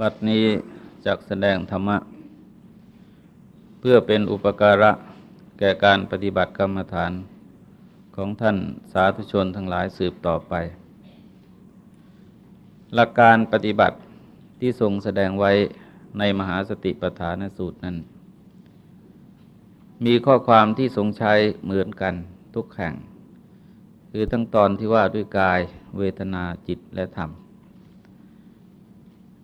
บัดนี้จักแสดงธรรมะ เพื่อเป็นอุปการะแก่การปฏิบัติกรรมฐานของท่านสาธุชนทั้งหลายสืบต่อไป หลักการปฏิบัติที่ทรงแสดงไว้ในมหาสติปัฏฐานสูตรนั้น มีข้อความที่ทรงใช้เหมือนกันทุกแห่ง คือทั้งตอนที่ว่าด้วยกายเวทนาจิตและธรรม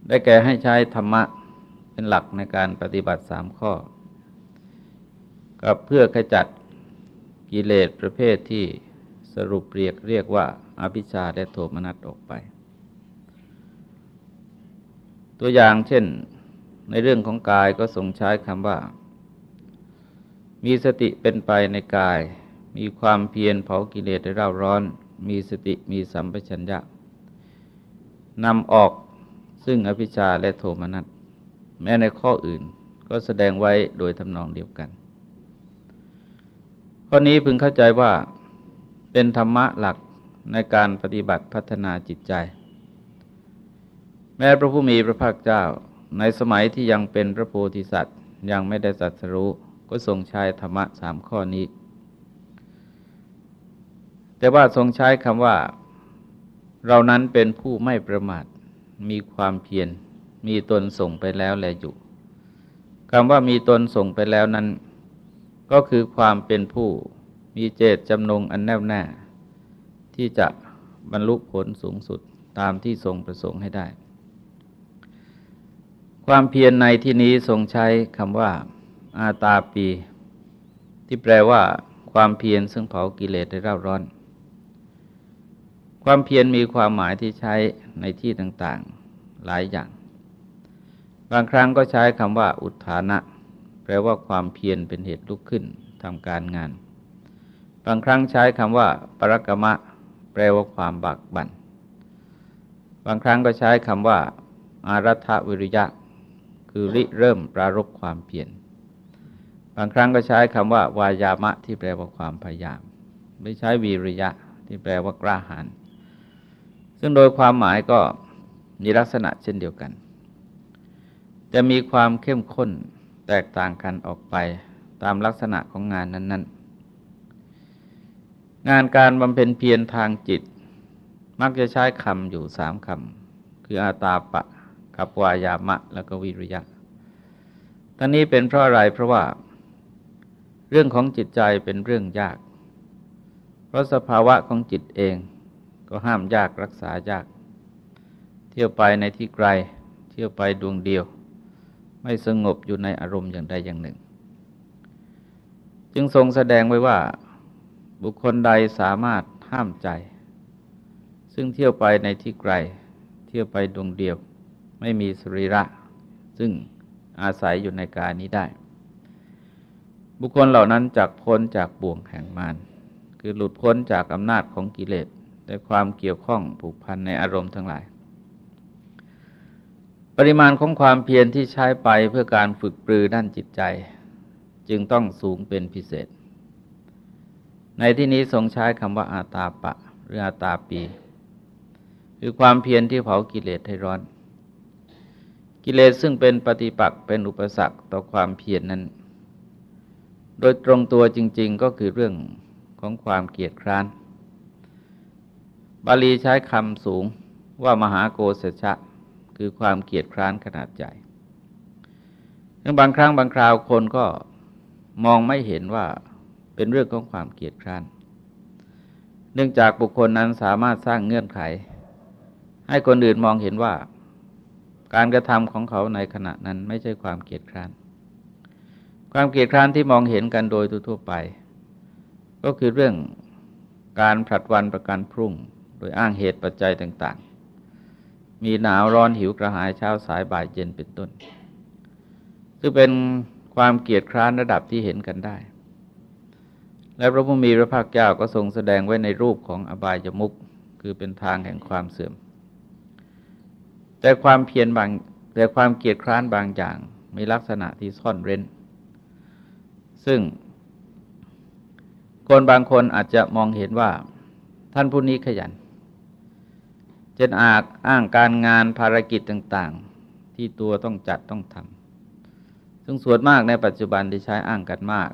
ได้แก่ให้ใช้ธรรมะเป็นหลักในการปฏิบัติสามข้อ กับเพื่อขจัดกิเลสประเภทที่สรุปเรียกเรียกว่าอาภิชาและโทมนัสออกไป ตัวอย่างเช่นในเรื่องของกายก็ทรงใช้คำว่า มีสติเป็นไปในกาย มีความเพียรเผากิเลสได้เร่าร้อน มีสติมีสัมปชัญญะนำออก ซึ่งอภิชาและโทมนัสแม้ในข้ออื่นก็แสดงไว้โดยทำนองเดียวกัน ข้อนี้พึงเข้าใจว่าเป็นธรรมะหลักในการปฏิบัติพัฒนาจิตใจ แม้พระผู้มีพระภาคเจ้าในสมัยที่ยังเป็นพระโพธิสัตว์ยังไม่ได้สัตรู้ก็ทรงใช้ธรรมะสามข้อนี้ แต่ว่าทรงใช้คำว่า เรานั้นเป็นผู้ไม่ประมาท มีความเพียรมีตนส่งไปแล้วแลอยู่คำว่ามีตนส่งไปแล้วนั้น ก็คือความเป็นผู้มีเจตจำนงอันแน่วแน่ที่จะบรรลุผลสูงสุดตามที่ทรงประสงค์ให้ได้ ความเพียรในที่นี้ทรงใช้คำว่า อาตาปี ที่แปลว่า ความเพียรซึ่งเผากิเลสได้ร่าร้อน ความเพียรมีความหมายที่ใช้ในที่ต่างๆหลายอย่าง บางครั้งก็ใช้คำว่าอุทานะ แปลว่าความเพียรเป็นเหตุลุกขึ้นทำการงาน บางครั้งใช้คำว่า ปรกรมะ แปลว่าความบักบัน่น บางครั้งก็ใช้คำว่า อารัฐวิริยะ คือริเริ่มปรารบความเพียร บางครั้งก็ใช้คำว่า วายามะที่แปลว่าความพยายาม ไม่ใช้วิริยะที่แปลว่ากล้าหาญ ซึ่งโดยความหมายก็มีลักษณะเช่นเดียวกันแต่มีความเข้มข้นแตกต่างกันออกไปตามลักษณะของงานนั้น ๆ งานการบำเพ็ญเพียรทางจิต มักจะใช้คำอยู่สามคำคืออาตาปะกับวายามะ แล้วก็วิริยะทั้งนี้เป็นเพราะอะไรเพราะว่า เรื่องของจิตใจเป็นเรื่องยาก เพราะสภาวะของจิตเอง ก็ห้ามยากรักษายาก เที่ยวไปในที่ไกล เที่ยวไปดวงเดียว ไม่สงบอยู่ในอารมณ์อย่างใดอย่างหนึ่ง จึงทรงแสดงไว้ว่าบุคคลใดสามารถห้ามใจ ซึ่งเที่ยวไปในที่ไกล เที่ยวไปดวงเดียว ไม่มีสรีระ ซึ่งอาศัยอยู่ในกายนี้ได้ บุคคลเหล่านั้นจากพ้นจากบ่วงแห่งมารคือหลุดพ้นจากอำนาจของกิเลส และความเกี่ยวข้องผูกพันในอารมณ์ทั้งหลาย ปริมาณของความเพียรที่ใช้ไปเพื่อการฝึกปรือด้านจิตใจ จึงต้องสูงเป็นพิเศษ ในที่นี้ทรงใช้คำว่าอาตาปะ หรืออาตาปี คือความเพียรที่เผากิเลสให้ร้อน กิเลสซึ่งเป็นปฏิปักษ์เป็นอุปสรรคต่อความเพียรนนั้น โดยตรงตัวจริง ๆ ก็คือเรื่องของความเกียดคร้าน บาลีใช้คำสูงว่ามหาโกศชะ คือความเกียดคร้านขนาดใหญ่ซึ่งบางครั้งบางคราวคนก็มองไม่เห็นว่าเป็นเรื่องของความเกียดคร้าน เนื่องจากบุคคลนั้นสามารถสร้างเงื่อนไข ให้คนอื่นมองเห็นว่า การกระทำของเขาในขณะนั้นไม่ใช่ความเกียดคร้าน ความเกียดคร้านที่มองเห็นกันโดยทั่วไป ก็คือเรื่องการผลัดวันประกันพรุ่ง ยอ้างเหตุปัจจัยต่างๆ มีหนาวร้อนหิวกระหายเช้าสายบ่ายเย็นเป็นต้น ซึ่งเป็นความเกียดคร้านระดับที่เห็นกันได้ และพระพุทธมีพระภาคเจ้าก็ทรงแสดงไว้ในรูปของอบายมุกคือเป็นทางแห่งความเสื่อม แต่ความเพียรบางแต่ความเกียดคร้านบางอย่างมีลักษณะที่ซ่อนเร้น ซึ่งคนบางคนอาจจะมองเห็นว่าท่านผู้นี้ขยัน จนอาจอ้างการงานภารกิจต่าง ๆ ที่ตัวต้องจัดต้องทำซึ่งส่วนมากในปัจจุบันที่ใช้อ้างกันมาก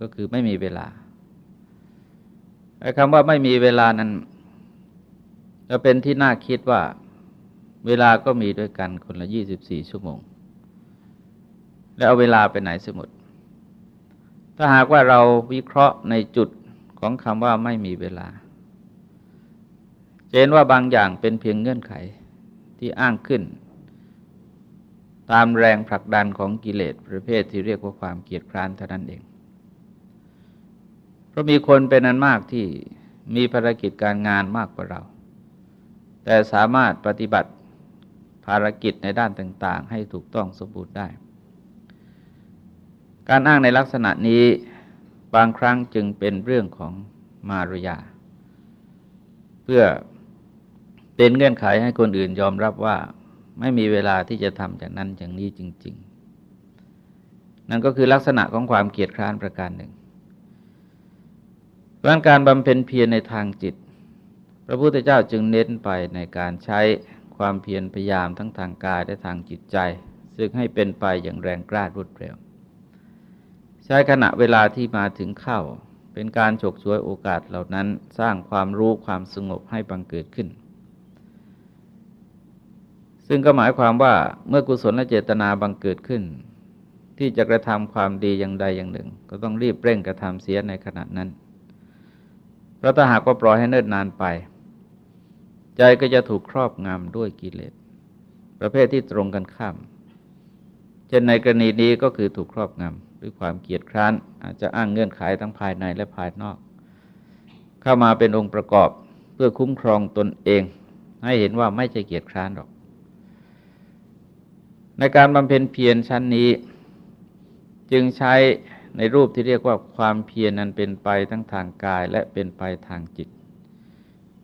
ก็คือไม่มีเวลาไอ้คำว่าไม่มีเวลานั้นจะเป็นที่น่าคิดว่า เวลาก็มีด้วยกันคนละยี่สิบสี่ชั่วโมง แล้วเอาเวลาไปไหนสมดถ้าหากว่าเราวิเคราะห์ในจุดของคำว่าไม่มีเวลา เห็นว่าบางอย่างเป็นเพียงเงื่อนไขที่อ้างขึ้น ตามแรงผลักดันของกิเลสประเภทที่เรียกว่าความเกียดคร้านเท่านั้นเอง เพราะมีคนเป็นอันมากที่มีภารกิจการงานมากกว่าเรา แต่สามารถปฏิบัติภารกิจในด้านต่าง ๆ ให้ถูกต้องสมบูรณ์ได้ การอ้างในลักษณะนี้บางครั้งจึงเป็นเรื่องของมารยา เพื่อ เป็นเงื่อนไขให้คนอื่นยอมรับว่า ไม่มีเวลาที่จะทำอย่างนั้นอย่างนี้จริง ๆ นั่นก็คือลักษณะของความเกียดคร้านประการหนึ่งราะการบำเพ็ญเพียรในทางจิต พระพุทธเจ้าจึงเน้นไปในการใช้ความเพียรพยายามทั้งทางกายและทางจิตใจ ซึ่งให้เป็นไปอย่างแรงกล้ารวดเร็ว ใช้ขณะเวลาที่มาถึงเข้า เป็นการฉกฉวยโอกาสเหล่านั้นสร้างความรู้ความสงบให้บังเกิดขึ้น ซึ่งก็หมายความว่าเมื่อกุศลและเจตนาบังเกิดขึ้น ที่จะกระทำความดีอย่างใดอย่างหนึ่ง ก็ต้องรีบเร่งกระทำเสียในขณะนั้น เพราะถ้าหากว่าปล่อยให้เนิ่นนานไป ใจก็จะถูกครอบงำด้วยกิเลสประเภทที่ตรงกันข้าม เช่นในกรณีนี้ก็คือถูกครอบงำด้วยความเกียดคร้านอาจจะอ้างเงื่อนไขทั้งภายในและภายนอก เข้ามาเป็นองค์ประกอบเพื่อคุ้มครองตนเอง ให้เห็นว่าไม่ใช่เกียดคร้านหรอก ในการบำเพ็ญเพียรชั้นนี้ จึงใช้ในรูปที่เรียกว่าความเพียรนั้นเป็นไปทั้งทางกายและเป็นไปทางจิต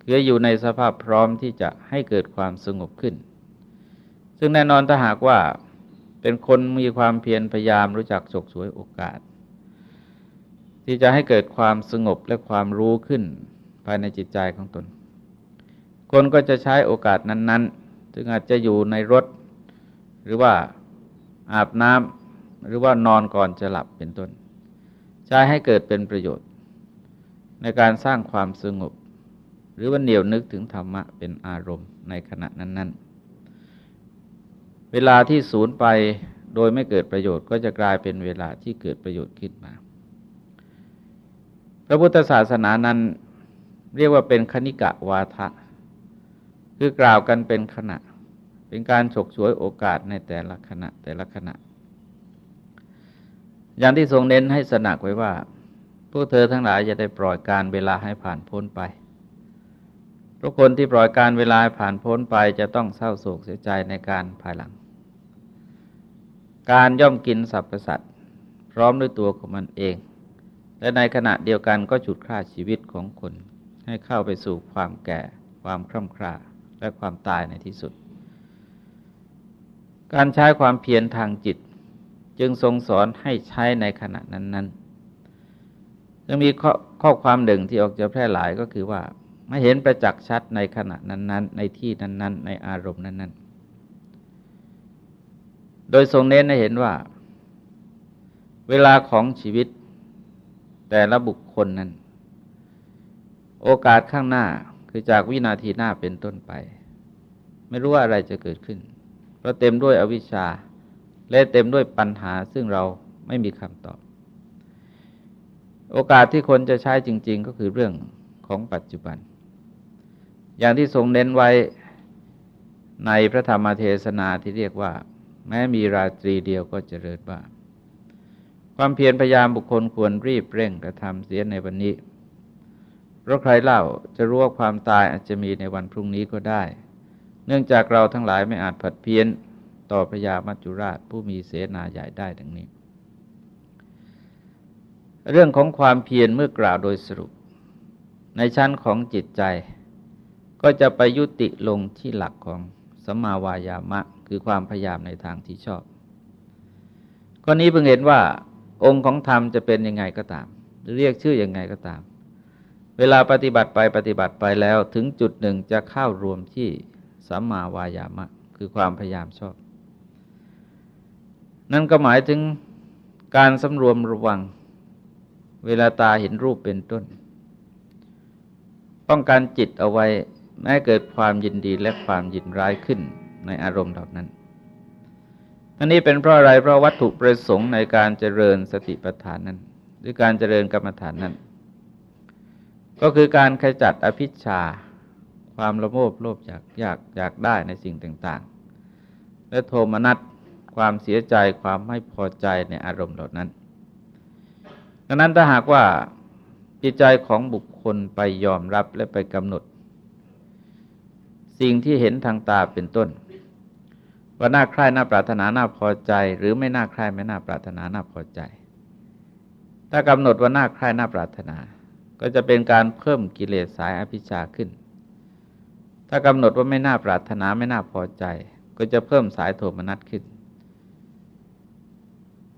คืออยู่ในสภาพพร้อมที่จะให้เกิดความสงบขึ้น ซึ่งแน่นอนถ้าหากว่าเป็นคนมีความเพียรพยายามรู้จักฉกสวยโอกาส ที่จะให้เกิดความสงบและความรู้ขึ้นภายในจิตใจของตน คนก็จะใช้โอกาสนั้นๆซึ่งอาจจะอยู่ในรถ หรือว่าอาบน้ำหรือว่านอนก่อนจะหลับเป็นต้น ใช้ให้เกิดเป็นประโยชน์ ในการสร้างความสงบ หรือว่าเหนียวนึกถึงธรรมะเป็นอารมณ์ในขณะนั้น ๆ เวลาที่สูญไปโดยไม่เกิดประโยชน์ก็จะกลายเป็นเวลาที่เกิดประโยชน์ขึ้นมา พระพุทธศาสนานั้นเรียกว่าเป็นคณิกะวาทะ คือกล่าวกันเป็นขณะ เป็นการฉกฉวยโอกาสในแต่ละขณะแต่ละขณะ อย่างที่ทรงเน้นให้สนักไว้ว่า พวกเธอทั้งหลายจะได้ปล่อยการเวลาให้ผ่านพ้นไปเพราะคนที่ปล่อยการเวลาผ่านพ้นไปจะต้องเศร้าโศกเสียใจในการภายหลัง การย่อมกินสรรพสัตว์พร้อมด้วยตัวของมันเอง และในขณะเดียวกันก็ฉุดฆ่าชีวิตของคน ให้เข้าไปสู่ความแก่ ความคร่ำคร่าและความตายในที่สุด การใช้ความเพียรทางจิต จึงทรงสอนให้ใช้ในขณะนั้นๆยังมีข้อข้อความหนึ่งที่ออกจะแพร่หลายก็คือว่าไม่เห็นประจักษ์ชัดในขณะนั้น ๆ ในที่นั้น ๆ ในอารมณ์นั้น ๆ โดยทรงเน้นให้เห็นว่า เวลาของชีวิต แต่ละบุคคลนั้น โอกาสข้างหน้าคือจากวินาทีหน้าเป็นต้นไป ไม่รู้ว่าอะไรจะเกิดขึ้น ราะเต็มด้วยอวิชชา และเต็มด้วยปัญหาซึ่งเราไม่มีคำตอบ โอกาสที่คนจะใช้จริง ๆ ก็คือเรื่องของปัจจุบัน อย่างที่ทรงเน้นไว้ในพระธรรมเทศนาที่เรียกว่า แม้มีราตรีเดียวก็เจริญว่าความเพียรพยายามบุคคลควรรีบเร่งกระทำเสียในวันนี้เพราะใครเล่าจะรู้ว่าความตายอาจจะมีในวันพรุ่งนี้ก็ได้ เนื่องจากเราทั้งหลายไม่อาจผัดเพี้ยนต่อพระยามัจจุราชผู้มีเสนาใหญ่ได้ดังนี้ เรื่องของความเพียรเมื่อกล่าวโดยสรุป ในชั้นของจิตใจ ก็จะไปยุติลงที่หลักของสมาวายามะ คือความพยายามในทางที่ชอบข้อนี้เพิ่งเห็นว่า องค์ของธรรมจะเป็นยังไงก็ตาม เรียกชื่ออยังไงก็ตาม เวลาปฏิบัติไปปฏิบัติไปแล้วถึงจุดหนึ่งจะเข้ารวมที่ สัมมาวายามะ คือความพยายามชอบ นั่นก็หมายถึงการสำรวมระวัง เวลาตาเห็นรูปเป็นต้น ป้องกันจิตเอาไว้แม้เกิดความยินดีและความยินร้ายขึ้นในอารมณ์เหล่านั้นอันนี้เป็นเพราะอะไรเพราะวัตถุประสงค์ในการเจริญสติปัฏฐานนั้น หรือการเจริญกรรมฐานนั้น ก็คือการขจัดอภิชา ความละโมบโลภอยากอยากอยากได้ในสิ่งต่าง ๆ และโทมนัสความเสียใจความไม่พอใจในอารมณ์เหล่านั้น ดังนั้นถ้าหากว่าจิตใจของบุคคลไปยอมรับและไปกำหนด สิ่งที่เห็นทางตาเป็นต้น ว่าน่าใคร่น่าปรารถนาน่าพอใจ หรือไม่น่าใคร่ไม่น่าปรารถนาน่าพอใจ ถ้ากำหนดว่าน่าใคร่น่าปรารถนา ก็จะเป็นการเพิ่มกิเลสสายอภิชาขึ้น ถ้ากำหนดว่าไม่น่าปรารถนาไม่น่าพอใจ ก็จะเพิ่มสายโทมนัสขึ้น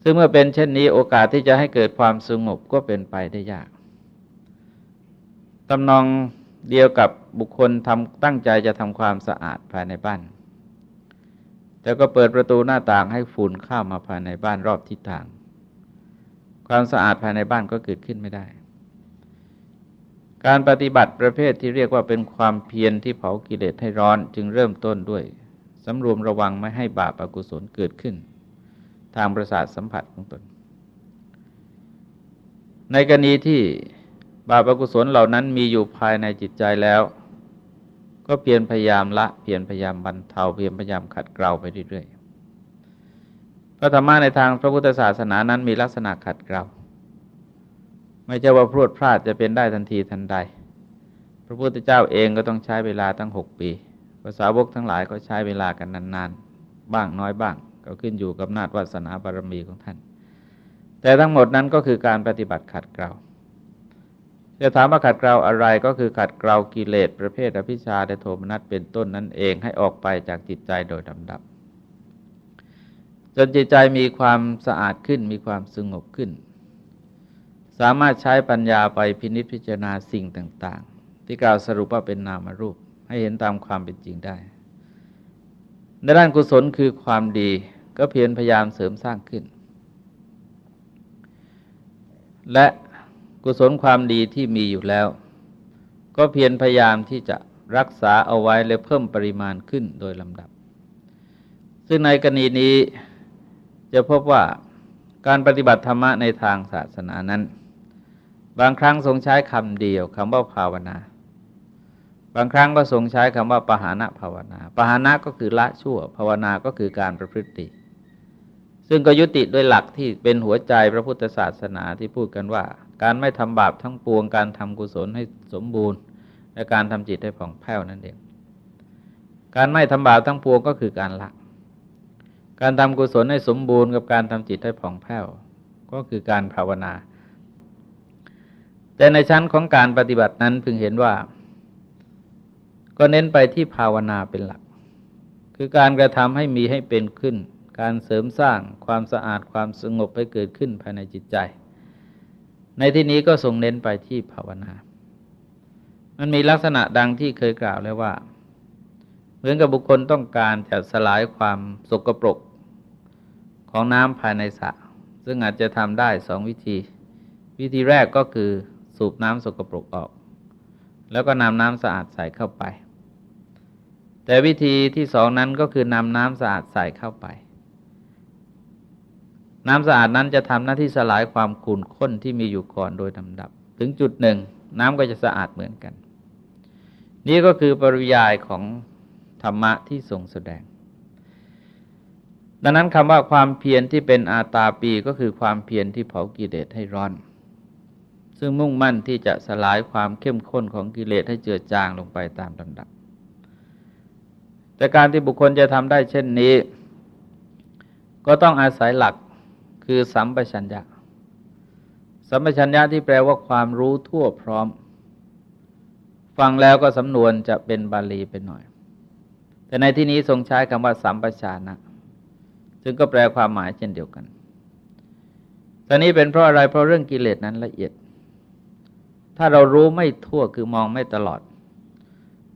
ซึ่งเมื่อเป็นเช่นนี้โอกาสที่จะให้เกิดความสงบก็เป็นไปได้ยากตำนองเดียวกับบุคคลทำตั้งใจจะทำความสะอาดภายในบ้าน แต่ก็เปิดประตูหน้าต่างให้ฝุ่นเข้ามาภายในบ้านรอบทิศทาง ความสะอาดภายในบ้านก็เกิดขึ้นไม่ได้ การปฏิบัติประเภทที่เรียกว่าเป็นความเพียรที่เผากิเลสให้ร้อน จึงเริ่มต้นด้วยสำรวมระวังไม่ให้บาปอกุศลเกิดขึ้น ทางประสาทสัมผัสของตน ในกรณีที่บาปอกุศลเหล่านั้นมีอยู่ภายในจิตใจแล้ว ก็เพียรพยายามละเพียรพยายามบรรเทาเพียรพยายามขัดเกลาไปเรื่อยๆพระธรรมะในทางพระพุทธศาสนานั้นมีลักษณะขัดเกลา ไม่ใช่ว่าพรวดพลาดจะเป็นได้ทันทีทันใด พระพุทธเจ้าเองก็ต้องใช้เวลาตั้งหกปีภาษาวกทั้งหลายก็ใช้เวลากันนานๆ บ้างน้อยบ้าง ก็ขึ้นอยู่กับนาฏวาสนาบารมีของท่าน แต่ทั้งหมดนั้นก็คือการปฏิบัติขัดเกลาจะถามว่าขัดเกลาอะไรก็คือขัดเกลากิเลสประเภทอภิชาและโทมนัสเป็นต้นนั่นเองให้ออกไปจากจิตใจโดยลำดับจนจิตใจมีความสะอาดขึ้นมีความสงบขึ้น สามารถใช้ปัญญาไปพินิจพิจารณาสิ่งต่าง ๆ ที่กล่าวสรุปว่าเป็นนามรูป ให้เห็นตามความเป็นจริงได้ ในด้านกุศลคือความดีก็เพียรพยายามเสริมสร้างขึ้น และกุศลความดีที่มีอยู่แล้ว ก็เพียรพยายามที่จะรักษาเอาไว้และเพิ่มปริมาณขึ้นโดยลำดับ ซึ่งในกรณีนี้จะพบว่าการปฏิบัติธรรมะในทางศาสนานั้น บางครั้งทรงใช้คำเดียวคำว่าภาวนา บางครั้งก็ทรงใช้คำว่าปหานะภาวนาปหานะก็คือละชั่ว ภาวนาก็คือการประพฤติ ซึ่งก็ยุติโดยหลักที่เป็นหัวใจพระพุทธศาสนาที่พูดกันว่า การไม่ทำบาปทั้งปวงการทำกุศลให้สมบูรณ์ และการทำจิตให้ผ่องแผ้วนั่นเองการไม่ทำบาปทั้งปวงก็คือการละ การทำกุศลให้สมบูรณ์กับการทำจิตให้ผ่องแผ้ว ก็คือการภาวนา แต่ในชั้นของการปฏิบัตินั้นพึงเห็นว่า ก็เน้นไปที่ภาวนาเป็นหลัก คือการกระทำให้มีให้เป็นขึ้น การเสริมสร้างความสะอาดความสงบให้เกิดขึ้นภายในจิตใจ ในที่นี้ก็ทรงเน้นไปที่ภาวนา มันมีลักษณะดังที่เคยกล่าวแล้วว่า เหมือนกับบุคคลต้องการจะสลายความสกปรกของน้ำภายในสระซึ่งอาจจะทำได้สองวิธี วิธีแรกก็คือ สูบน้ำสกปรกออก แล้วก็นำน้ำสะอาดใส่เข้าไป แต่วิธีที่สองนั้นก็คือนำน้ำสะอาดใส่เข้าไป น้ำสะอาดนั้นจะทำหน้าที่สลายความขุ่นข้นที่มีอยู่ก่อนโดยลำดับ ถึงจุดหนึ่ง น้ำก็จะสะอาดเหมือนกัน นี่ก็คือปริยายของธรรมะที่ทรงแสดงดังนั้นคำว่าความเพียรที่เป็นอาตาปีก็คือความเพียรที่เผากิเลสให้ร้อน ซึ่งมุ่งมั่นที่จะสลายความเข้มข้นของกิเลสให้เจือจางลงไปตามลำดับ แต่การที่บุคคลจะทำได้เช่นนี้ ก็ต้องอาศัยหลักคือสัมปชัญญะ สัมปชัญญะที่แปลว่าความรู้ทั่วพร้อม ฟังแล้วก็สำนวนจะเป็นบาลีเป็นหน่อย แต่ในที่นี้ทรงใช้คำว่าสัมปชานะซึ่งก็แปลความหมายเช่นเดียวกันตอนนี้เป็นเพราะอะไรเพราะเรื่องกิเลสนั้นละเอียด ถ้าเรารู้ไม่ทั่วคือมองไม่ตลอด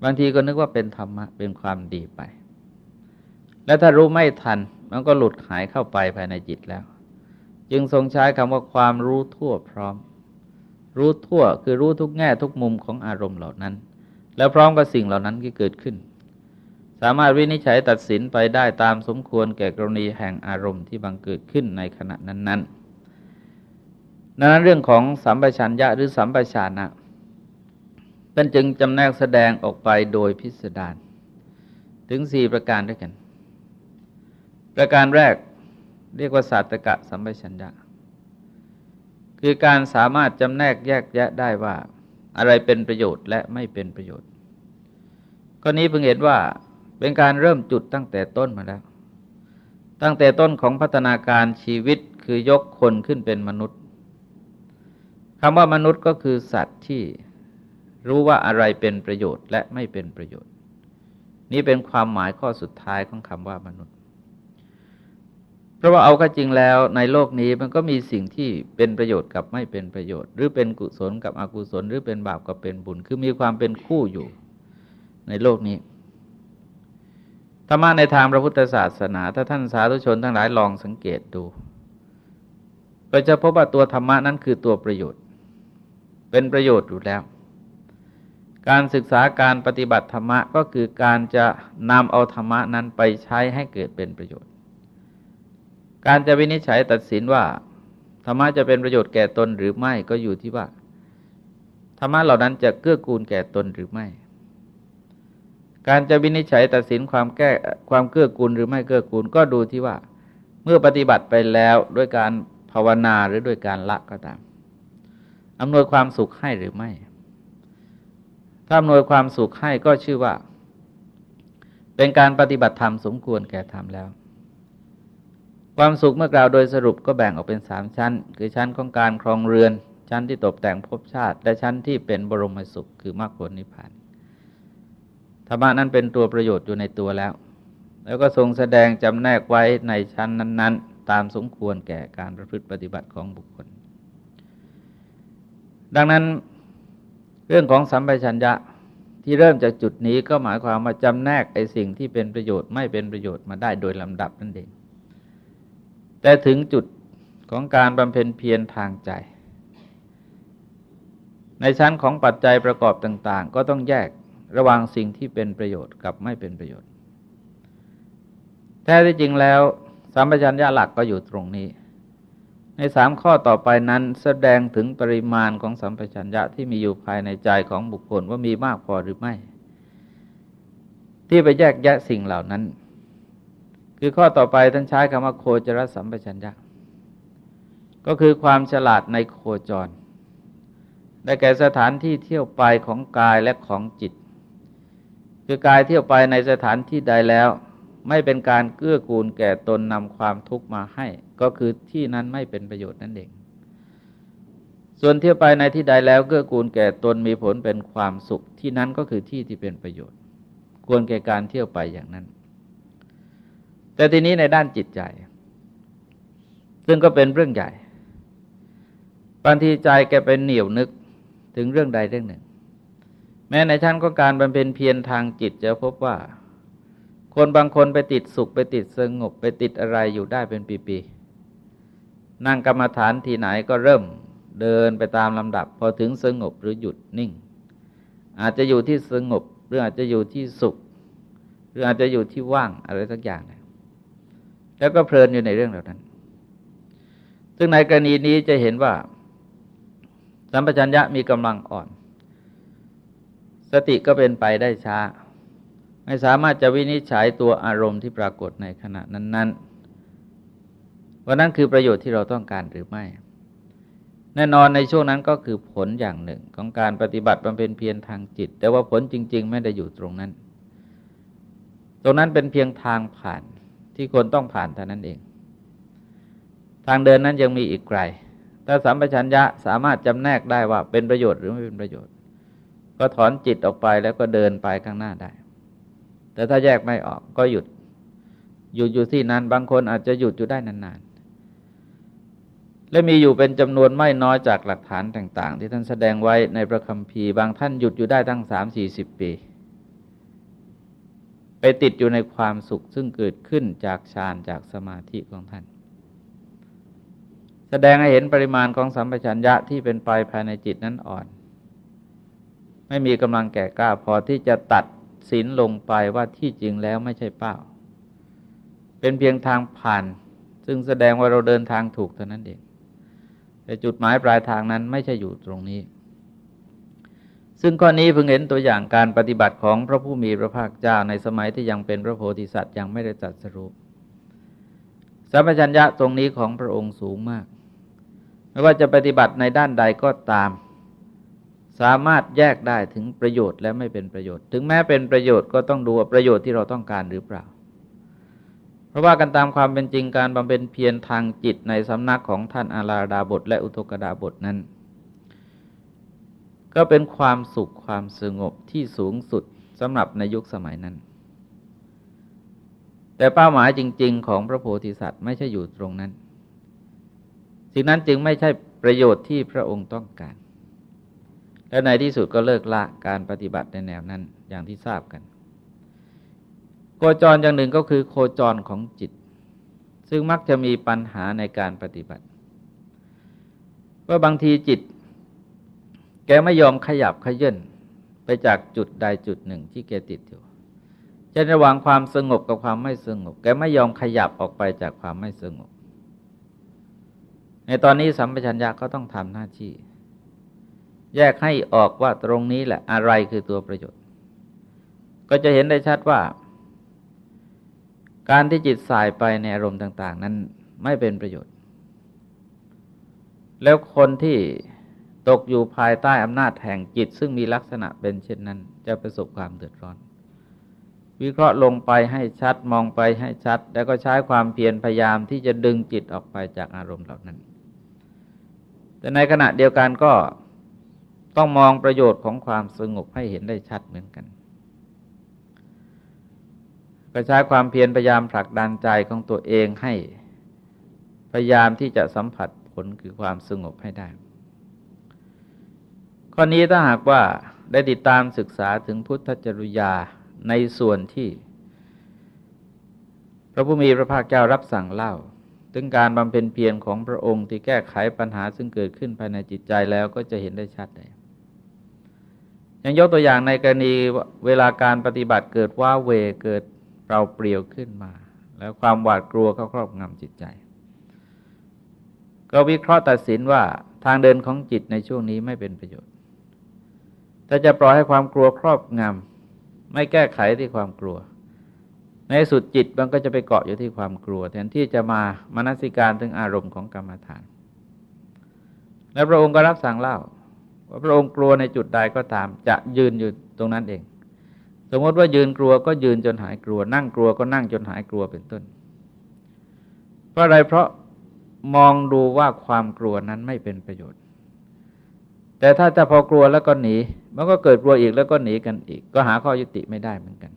บางทีก็นึกว่าเป็นธรรมะเป็นความดีไป และถ้ารู้ไม่ทัน มันก็หลุดหายเข้าไปภายในจิตแล้ว จึงทรงใช้คำว่าความรู้ทั่วพร้อม รู้ทั่วคือรู้ทุกแง่ทุกมุมของอารมณ์เหล่านั้น แล้วพร้อมกับสิ่งเหล่านั้นที่เกิดขึ้น สามารถวินิจฉัยตัดสินไปได้ตามสมควรแก่กรณีแห่งอารมณ์ที่บังเกิดขึ้นในขณะนั้น ๆ ดังนั้นเรื่องของสัมปชัญญะหรือสัมปชานะเป็นจึงจำแนกแสดงออกไปโดยพิสดารถึงสี่ประการด้วยกัน ประการแรกเรียกว่าศาสตกะสัมปชัญญะ คือการสามารถจำแนกแยกแยะได้ว่า อะไรเป็นประโยชน์และไม่เป็นประโยชน์ข้อนี้เพิ่งเห็นว่าเป็นการเริ่มจุดตั้งแต่ต้นมาแล้ว ตั้งแต่ต้นของพัฒนาการชีวิตคือยกคนขึ้นเป็นมนุษย์ คำว่ามนุษย์ก็คือสัตว์ที่รู้ว่าอะไรเป็นประโยชน์และไม่เป็นประโยชน์ นี่เป็นความหมายข้อสุดท้ายของคำว่ามนุษย์ เพราะว่าเอาก็จริงแล้วในโลกนี้มันก็มีสิ่งที่เป็นประโยชน์กับไม่เป็นประโยชน์ หรือเป็นกุศลกับอกุศล หรือเป็นบาปกับเป็นบุญ คือมีความเป็นคู่อยู่ในโลกนี้ธรรมะในทางพระพุทธศาสนา ถ้าท่านสาธุชนทั้งหลายลองสังเกตดู ก็จะพบว่าตัวธรรมะนั้นคือตัวประโยชน์ เป็นประโยชน์อยู่แล้ว การศึกษาการปฏิบัติธรรมะก็คือการจะนำเอาธรรมะนั้นไปใช้ให้เกิดเป็นประโยชน์ การจะวินิจฉัยตัดสินว่าธรรมะจะเป็นประโยชน์แก่ตนหรือไม่ก็อยู่ที่ว่าธรรมะเหล่านั้นจะเกื้อกูลแก่ตนหรือไม่ การจะวินิจฉัยตัดสินความแก้ความเกื้อกูลหรือไม่เกื้อกูลก็ดูที่ว่า เมื่อปฏิบัติไปแล้วด้วยการภาวนาหรือด้วยการละก็ตาม อำนวยความสุขให้หรือไม่ ถ้าอำนวยความสุขให้ก็ชื่อว่า เป็นการปฏิบัติธรรมสมควรแก่ธรรมแล้ว ความสุขเมื่อกล่าวโดยสรุปก็แบ่งออกเป็นสามชั้น คือชั้นของการครองเรือน ชั้นที่ตกแต่งภพชาติ และชั้นที่เป็นบรมสุขคือมรรคผลนิพพานธรรมะนั้นเป็นตัวประโยชน์อยู่ในตัวแล้ว แล้วก็ทรงแสดงจำแนกไว้ในชั้นนั้น ๆ ตามสมควรแก่การประพฤติปฏิบัติของบุคคล ดังนั้นเรื่องของสัมปชัญญะที่เริ่มจากจุดนี้ก็หมายความมาจำแนกไอ้สิ่งที่เป็นประโยชน์ไม่เป็นประโยชน์มาได้โดยลำดับนั่นเอง แต่ถึงจุดของการบำเพ็ญเพียรทางใจ ในชั้นของปัจจัยประกอบต่าง ๆ ก็ต้องแยกระหว่างสิ่งที่เป็นประโยชน์กับไม่เป็นประโยชน์ แท้ที่จริงแล้วสัมปชัญญะหลักก็อยู่ตรงนี้ ในสามข้อต่อไปนั้นแสดงถึงปริมาณของสัมปชัญญะที่มีอยู่ภายในใจของบุคคลว่ามีมากพอหรือไม่ ที่ไปแยกแยะสิ่งเหล่านั้น คือข้อต่อไปท่านใช้คำว่าโคจรสัมปชัญญะ ก็คือความฉลาดในโคจร ได้แก่สถานที่เที่ยวไปของกายและของจิต คือกายเที่ยวไปในสถานที่ใดแล้ว ไม่เป็นการเกื้อกูลแก่ตนนำความทุกข์มาให้ ก็คือที่นั้นไม่เป็นประโยชน์นั่นเอง ส่วนเที่ยวไปในที่ใดแล้วเกื้อกูลแก่ตนมีผลเป็นความสุข ที่นั้นก็คือที่ที่เป็นประโยชน์ ควรแก่การเที่ยวไปอย่างนั้น แต่ทีนี้ในด้านจิตใจ ซึ่งก็เป็นเรื่องใหญ่บางทีใจแกเป็นเหนียวนึกถึงเรื่องใดเรื่องหนึ่ง แม้ในชั้นก็การบำเพ็ญเพียรทางจิตจะพบว่า คนบางคนไปติดสุขไปติดสงบไปติดอะไรอยู่ได้เป็นปีๆ นั่งกรรมฐานที่ไหนก็เริ่มเดินไปตามลำดับ พอถึงสงบหรือหยุดนิ่ง อาจจะอยู่ที่สงบ หรืออาจจะอยู่ที่สุข หรืออาจจะอยู่ที่ว่างอะไรสักอย่างแล้วก็เพลินอยู่ในเรื่องเหล่านั้น ซึ่งในกรณีนี้จะเห็นว่าสัมปชัญญะมีกำลังอ่อน สติก็เป็นไปได้ช้า ไม่สามารถจะวินิจฉัยตัวอารมณ์ที่ปรากฏในขณะนั้น ๆ ว่านั้นคือประโยชน์ที่เราต้องการหรือไม่ แน่นอนในช่วงนั้นก็คือผลอย่างหนึ่งของการปฏิบัติบำเพ็ญเพียรทางจิต แต่ว่าผลจริง ๆ ไม่ได้อยู่ตรงนั้น ตรงนั้นเป็นเพียงทางผ่านที่คนต้องผ่านเท่านั้นเอง ทางเดินนั้นยังมีอีกไกลถ้าสัมปชัญญะสามารถจำแนกได้ว่าเป็นประโยชน์หรือไม่เป็นประโยชน์ ก็ถอนจิตออกไปแล้วก็เดินไปข้างหน้าได้ แต่ถ้าแยกไม่ออกก็หยุด หยุดอยู่ที่นั้นบางคนอาจจะหยุดอยู่ได้นานๆ และมีอยู่เป็นจำนวนไม่น้อยจากหลักฐานต่าง ๆ ที่ท่านแสดงไว้ในพระคัมภีร์บางท่านหยุดอยู่ได้ตั้งสามสี่สิบปี ไปติดอยู่ในความสุขซึ่งเกิดขึ้นจากฌานจากสมาธิของท่าน แสดงให้เห็นปริมาณของสัมปชัญญะที่เป็นไปภายในจิตนั้นอ่อน ไม่มีกำลังแก่กล้าพอที่จะตัด สินลงไปว่าที่จริงแล้วไม่ใช่เป้า เป็นเพียงทางผ่าน ซึ่งแสดงว่าเราเดินทางถูกเท่านั้นเอง แต่จุดหมายปลายทางนั้นไม่ใช่อยู่ตรงนี้ ซึ่งข้อนี้เพิ่งเห็นตัวอย่างการปฏิบัติของพระผู้มีพระภาคเจ้าในสมัยที่ยังเป็นพระโพธิสัตว์ยังไม่ได้ตรัสรู้สัมปชัญญะตรงนี้ของพระองค์สูงมาก ไม่ว่าจะปฏิบัติในด้านใดก็ตาม สามารถแยกได้ถึงประโยชน์และไม่เป็นประโยชน์ ถึงแม้เป็นประโยชน์ก็ต้องดูว่าประโยชน์ที่เราต้องการหรือเปล่า เพราะว่ากันตามความเป็นจริงการบำเพ็ญเพียรทางจิตในสำนักของท่านอาราดาบทและอุทกดาบทนั้น ก็เป็นความสุขความสงบที่สูงสุดสำหรับในยุคสมัยนั้น แต่เป้าหมายจริง ๆ ของพระโพธิสัตว์ไม่ใช่อยู่ตรงนั้น สิ่งนั้นจึงไม่ใช่ประโยชน์ที่พระองค์ต้องการ และในที่สุดก็เลิกละการปฏิบัติในแนวนั้นอย่างที่ทราบกัน โคจรอย่างหนึ่งก็คือโคจรของจิต ซึ่งมักจะมีปัญหาในการปฏิบัติว่าบางทีจิต แกไม่ยอมขยับขยื่นไปจากจุดใดจุดหนึ่งที่แกติดอยู่จะระหว่างความสงบกับความไม่สงบ แกไม่ยอมขยับออกไปจากความไม่สงบ ในตอนนี้สัมปชัญญะก็ต้องทำหน้าที่ แยกให้ออกว่าตรงนี้แหละอะไรคือตัวประโยชน์ ก็จะเห็นได้ชัดว่า การที่จิตสายไปในอารมณ์ต่าง ๆ นั้นไม่เป็นประโยชน์ แล้วคนที่ตกอยู่ภายใต้อำนาจแห่งจิต ซึ่งมีลักษณะเป็นเช่นนั้น จะประสบความเดือดร้อน วิเคราะห์ลงไปให้ชัดมองไปให้ชัด แล้วก็ใช้ความเพียรพยายามที่จะดึงจิตออกไปจากอารมณ์เหล่านั้น แต่ในขณะเดียวกันก็ ต้องมองประโยชน์ของความสงบให้เห็นได้ชัดเหมือนกันก็ใช้ความเพียรพยายามผลักดันใจของตัวเองให้พยายามที่จะสัมผัสผลคือความสงบให้ได้ ข้อนี้ถ้าหากว่าได้ติดตามศึกษาถึงพุทธจริยาในส่วนที่ พระผู้มีพระภาคเจ้ารับสั่งเล่า ถึงการบำเพ็ญเพียรของพระองค์ที่แก้ไขปัญหาซึ่งเกิดขึ้นภายในจิตใจแล้วก็จะเห็นได้ชัดเลย ย่างยกตัวอย่างในกรณีเวลาการปฏิบัติเกิดว่าเวเกิดเปล่าเปลี่ยวขึ้นมา แล้วความหวาดกลัวเขาครอบงำจิตใจ ก็วิเคราะห์ตัดสินว่าทางเดินของจิตในช่วงนี้ไม่เป็นประโยชน์ถ้าจะปล่อยให้ความกลัวครอบงำไม่แก้ไขที่ความกลัว ในสุดจิตมันก็จะไปเกาะอยู่ที่ความกลัว แทนที่จะมามนสิการถึงอารมณ์ของกรรมฐาน แล้วพระองค์ก็รับสั่งเล่า ว่าพระองค์กลัวในจุดใดก็ตาม จะยืนอยู่ตรงนั้นเอง สมมติว่ายืนกลัวก็ยืนจนหายกลัว นั่งกลัวก็นั่งจนหายกลัวเป็นต้น เพราะอะไรเพราะมองดูว่าความกลัวนั้นไม่เป็นประโยชน์ แต่ถ้าจะพอกลัวแล้วก็หนี มันก็เกิดกลัวอีกแล้วก็หนีกันอีก ก็หาข้อยุติไม่ได้เหมือนกัน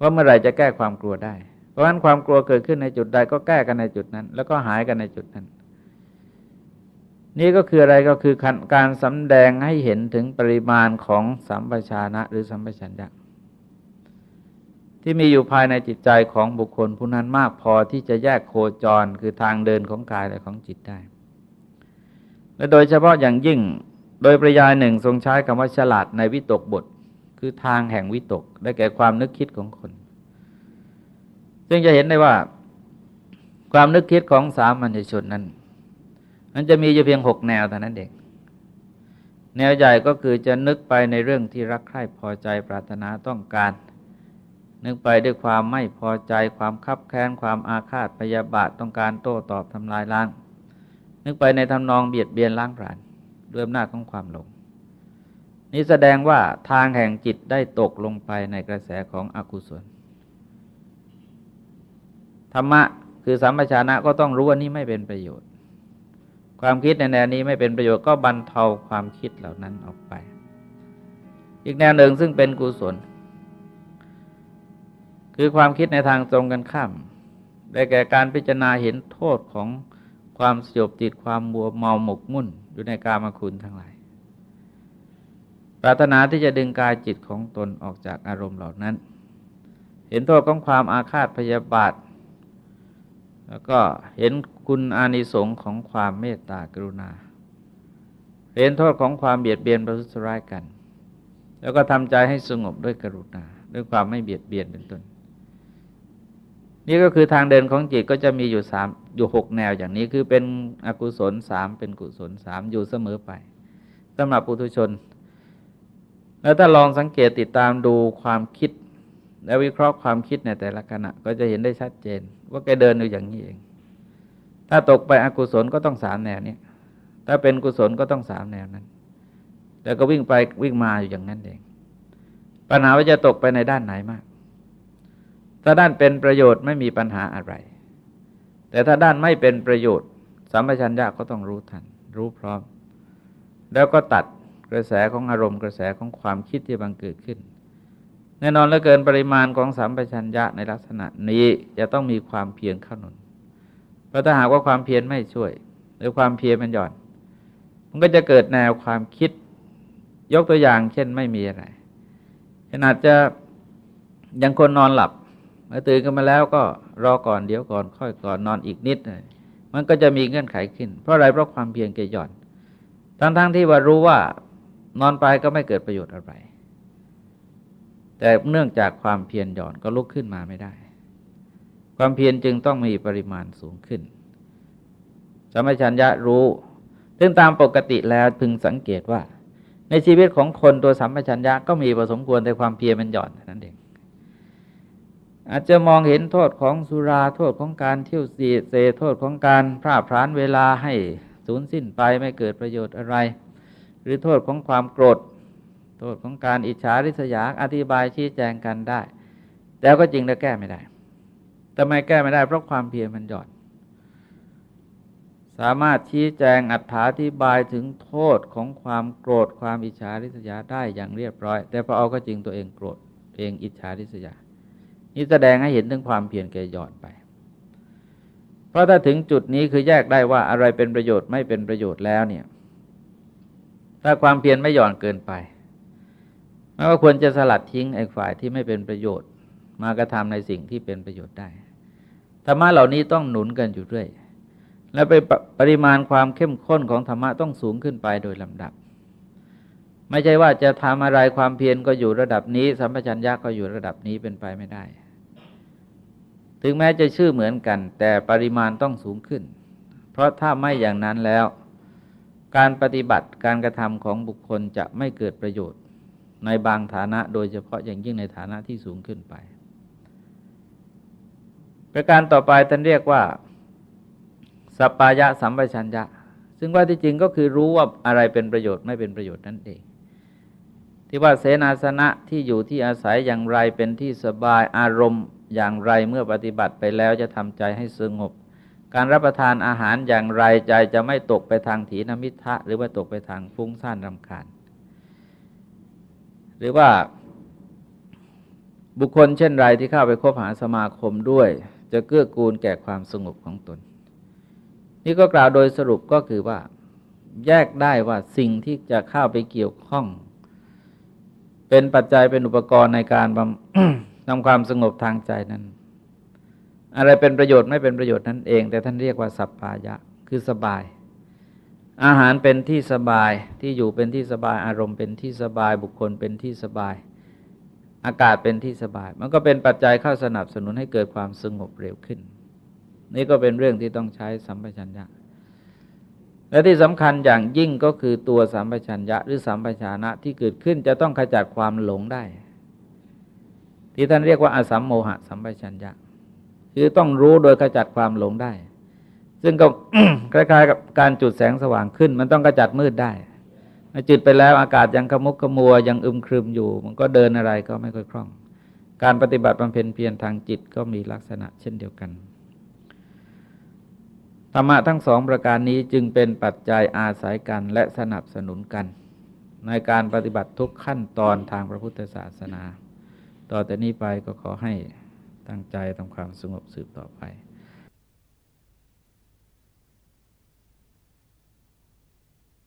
ว่าเมื่อไหร่จะแก้ความกลัวได้ เพราะฉะนั้นความกลัวเกิดขึ้นในจุดใดก็แก้กันในจุดนั้น แล้วก็หายกันในจุดนั้น นี่ก็คืออะไรก็คือการสำแดงให้เห็นถึงปริมาณของสัมปชานะหรือสัมปชัญญะที่มีอยู่ภายในจิตใจของบุคคลผู้นั้นมากพอที่จะแยกโคจรคือทางเดินของกายและของจิตได้ และโดยเฉพาะอย่างยิ่งโดยประยายหนึ่งทรงใช้คำว่าฉลาดในวิตกบท คือทางแห่งวิตก ได้แก่ความนึกคิดของคน ซึ่งจะเห็นได้ว่า ความนึกคิดของสามัญชนนั้น มันจะมีอยู่เพียงหกแนวเท่านั้นเองแนวใหญ่ก็คือจะนึกไปในเรื่องที่รักใคร่พอใจปรารถนาต้องการ นึกไปด้วยความไม่พอใจความคับแค้นความอาฆาตพยาบาทต้องการโต้ตอบทำลายล้าง นึกไปในทำนองเบียดเบียนล้างผลาญด้วยอำนาจของความหลงนี้แสดงว่าทางแห่งจิตได้ตกลงไปในกระแสของอกุศล ธรรมะคือสัมปชานะก็ต้องรู้ว่านี่ไม่เป็นประโยชน์ ความคิดในแนวนี้ไม่เป็นประโยชน์ก็บรรเทาความคิดเหล่านั้นออกไป อีกแนวหนึ่งซึ่งเป็นกุศล คือความคิดในทางตรงกันข้ามได้แก่การพิจารณาเห็นโทษของความสยบติดความบัวเมาหมกมุ่นอยู่ในกามคุณทั้งหลาย ปรารถนาที่จะดึงกายจิตของตนออกจากอารมณ์เหล่านั้น เห็นโทษของความอาฆาตพยาบาท แล้วก็เห็น คุณอานิสงส์ของความเมตตากรุณาเห็นโทษของความเบียดเบียนประทุษร้ายกัน แล้วก็ทำใจให้สงบด้วยกรุณา ด้วยความไม่เบียดเบียนเป็นต้น นี่ก็คือทางเดินของจิตก็จะมีอยู่สามอยู่หกแนวอย่างนี้คือเป็นอกุศลสามเป็นกุศลสามอยู่เสมอไปสำหรับปุถุชน แล้วถ้าลองสังเกตติดตามดูความคิด และวิเคราะห์ความคิดในแต่ละขณะก็จะเห็นได้ชัดเจน ว่าแกเดินอยู่อย่างนี้เอง ถ้าตกไปอกุศลก็ต้องสามแนวนี้ถ้าเป็นกุศลก็ต้องสามแนวนั้น แล้วก็วิ่งไปวิ่งมาอยู่อย่างนั้นเอง ปัญหาว่าจะตกไปในด้านไหนมาก ถ้าด้านเป็นประโยชน์ไม่มีปัญหาอะไร แต่ถ้าด้านไม่เป็นประโยชน์สัมปชัญญะก็ต้องรู้ทัน รู้พร้อม แล้วก็ตัดกระแสของอารมณ์กระแสของความคิดที่บังเกิดขึ้น แน่นอนเหลือเกินปริมาณของสัมปชัญญะในลักษณะนี้จะต้องมีความเพียรเข้าหนุน เพราะถ้าหากว่าความเพียรไม่ช่วย หรือความเพียรมันหย่อน มันก็จะเกิดแนวความคิด ยกตัวอย่าง เช่นไม่มีอะไรขนาดจะยังคนนอนหลับมาตื่นกันมาแล้วก็รอก่อนเดี๋ยวก่อน ค่อยก่อนนอนอีกนิดมันก็จะมีเงื่อนไขขึ้น เพราะอะไรเพราะความเพียรเกยหย่อน ทั้งๆทที่ว่ารู้ว่านอนไปก็ไม่เกิดประโยชน์อะไร แต่เนื่องจากความเพียรหย่อนก็ลุกขึ้นมาไม่ได้ ความเพียรจึงต้องมีปริมาณสูงขึ้นสมัชัญญะรู้ ซึ่งตามปกติแล้วพึงสังเกตว่า ในชีวิตของคนตัวสัมปชัญญะก็มีประสมควรแต่ความเพียรมันหย่อนนั่นเอง อาจจะมองเห็นโทษของสุราโทษของการเที่ยวสีเสโทษของการพร่าพรานเวลาให้สูญสิ้นไปไม่เกิดประโยชน์อะไร หรือโทษของความโกรธ โทษของการอิจฉาริษยาอธิบายชี้แจงกันได้ แต่ก็จริงแล้วแก้ไม่ได้ ทำไมแก้ไม่ได้เพราะความเพียรมันหย่อนสามารถชี้แจงอัถาธิบายถึงโทษของความโกรธความอิจฉาริษยาได้อย่างเรียบร้อย แต่พอเอาก็จริงตัวเองโกรธเองอิจฉาริษยา นี่แสดงให้เห็นถึงความเพียรแก่หย่อนไป เพราะถ้าถึงจุดนี้คือแยกได้ว่าอะไรเป็นประโยชน์ไม่เป็นประโยชน์แล้วเนี่ย ถ้าความเพียรไม่หย่อนเกินไปมันก็ควรจะสลัดทิ้งไอ้ฝ่ายที่ไม่เป็นประโยชน์ มากระทำในสิ่งที่เป็นประโยชน์ได้ธรรมะเหล่านี้ต้องหนุนกันอยู่ด้วยและไปปริมาณความเข้มข้นของธรรมะต้องสูงขึ้นไปโดยลำดับ ไม่ใช่ว่าจะทำอะไรความเพียรก็อยู่ระดับนี้ สัมปชัญญะก็อยู่ระดับนี้เป็นไปไม่ได้ ถึงแม้จะชื่อเหมือนกัน แต่ปริมาณต้องสูงขึ้น เพราะถ้าไม่อย่างนั้นแล้ว การปฏิบัติการกระทำของบุคคลจะไม่เกิดประโยชน์ ในบางฐานะโดยเฉพาะอย่างยิ่งในฐานะที่สูงขึ้นไป ประการต่อไปท่านเรียกว่าสัปปายะสัมปชัญญะ ซึ่งว่าที่จริงก็คือรู้ว่าอะไรเป็นประโยชน์ไม่เป็นประโยชน์นั่นเอง ที่ว่าเสนาสนะที่อยู่ที่อาศัยอย่างไรเป็นที่สบายอารมณ์อย่างไรเมื่อปฏิบัติไปแล้วจะทำใจให้สงบ การรับประทานอาหารอย่างไรใจจะไม่ตกไปทางถีนมิทะ หรือว่าตกไปทางฟุ้งซ่านรำคาญ หรือว่าบุคคลเช่นไรที่เข้าไปคบหาสมาคมด้วย จะเกื้อกูลแก่ความสงบของตน นี่ก็กล่าวโดยสรุปก็คือว่า แยกได้ว่าสิ่งที่จะเข้าไปเกี่ยวข้อง เป็นปัจจัยเป็นอุปกรณ์ในการทำความสงบทางใจนั้น อะไรเป็นประโยชน์ไม่เป็นประโยชน์นั่นเอง แต่ท่านเรียกว่าสัพพายะ คือสบาย อาหารเป็นที่สบายที่อยู่เป็นที่สบายอารมณ์เป็นที่สบายบุคคลเป็นที่สบาย อากาศเป็นที่สบาย มันก็เป็นปัจจัยเข้าสนับสนุนให้เกิดความสงบเร็วขึ้น นี่ก็เป็นเรื่องที่ต้องใช้สัมปชัญญะ และที่สำคัญอย่างยิ่งก็คือตัวสัมปชัญญะหรือสัมปชานะที่เกิดขึ้นจะต้องขจัดความหลงได้ ที่ท่านเรียกว่าอาสัมโมหะสัมปชัญญะ คือต้องรู้โดยขจัดความหลงได้ ซึ่งก็คล้ายๆกับการจุดแสงสว่างขึ้น มันต้องขจัดมืดได้ จุดไปแล้วอากาศยังขมุกขมัวยังอึมครึมอยู่ มันก็เดินอะไรก็ไม่ค่อยคล่อง การปฏิบัติบำเพ็ญเพียรทางจิตก็มีลักษณะเช่นเดียวกันธรรมะทั้งสองประการนี้จึงเป็นปัจจัยอาศัยกันและสนับสนุนกัน ในการปฏิบัติทุกขั้นตอนทางพระพุทธศาสนา ต่อแต่นี้ไปก็ขอให้ตั้งใจทำความสงบสืบต่อไป